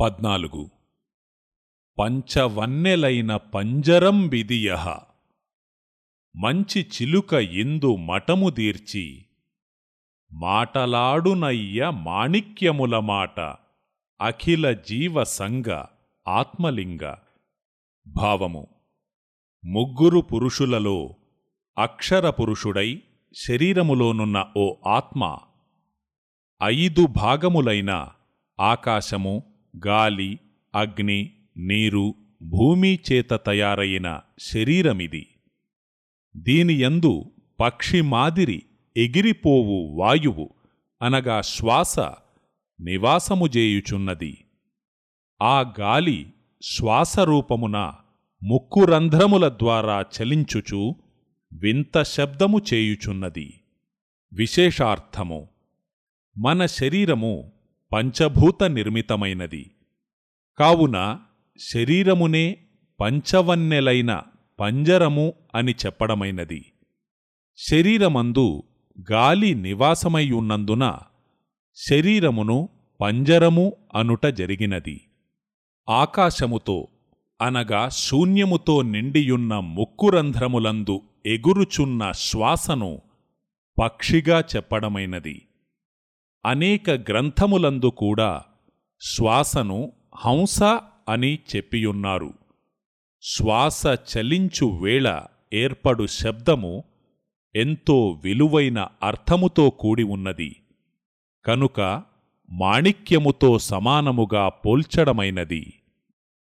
పద్నాలుగు. పంచవన్నెలైన పంజరం విదియహ మంచి చిలుక ఇందు మటముదీర్చి మాటలాడునయ్య మాణిక్యముల మాట అఖిల జీవ సంగ ఆత్మలింగ. భావము ముగ్గురు పురుషులలో అక్షర పురుషుడై శరీరములోనున్న ఓ ఆత్మ ఐదు భాగములైన ఆకాశము గాలి అగ్ని నీరు భూమి చేత తయారైన శరీరమిది. దీనియందు పక్షి మాదిరి ఎగిరిపోవు వాయువు అనగా శ్వాస నివాసము చేయుచున్నది ఆ గాలి శ్వాసరూపమున ముక్కు రంధ్రముల ద్వారా చలించుచు వింత శబ్దము చేయుచున్నది. విశేషార్థము మన శరీరము పంచభూత నిర్మితమైనది కావున శరీరమునే పంచవన్నెలైన పంజరము అని చెప్పడమైనది. శరీరమందు గాలి నివాసమైయున్నందున శరీరమును పంజరము అనుట జరిగినది. ఆకాశముతో అనగా శూన్యముతో నిండియున్న ముక్కురంధ్రములందు ఎగురుచున్న శ్వాసను పక్షిగా చెప్పడమైనది. అనేక గ్రంథములందు కూడా శ్వాసను హంస అని చెప్పియున్నారు. శ్వాస చలించు వేళ ఏర్పడు శబ్దము ఎంతో విలువైన అర్థముతో కూడి ఉన్నది. కనుక మాణిక్యముతో సమానముగా పోల్చడమైనది.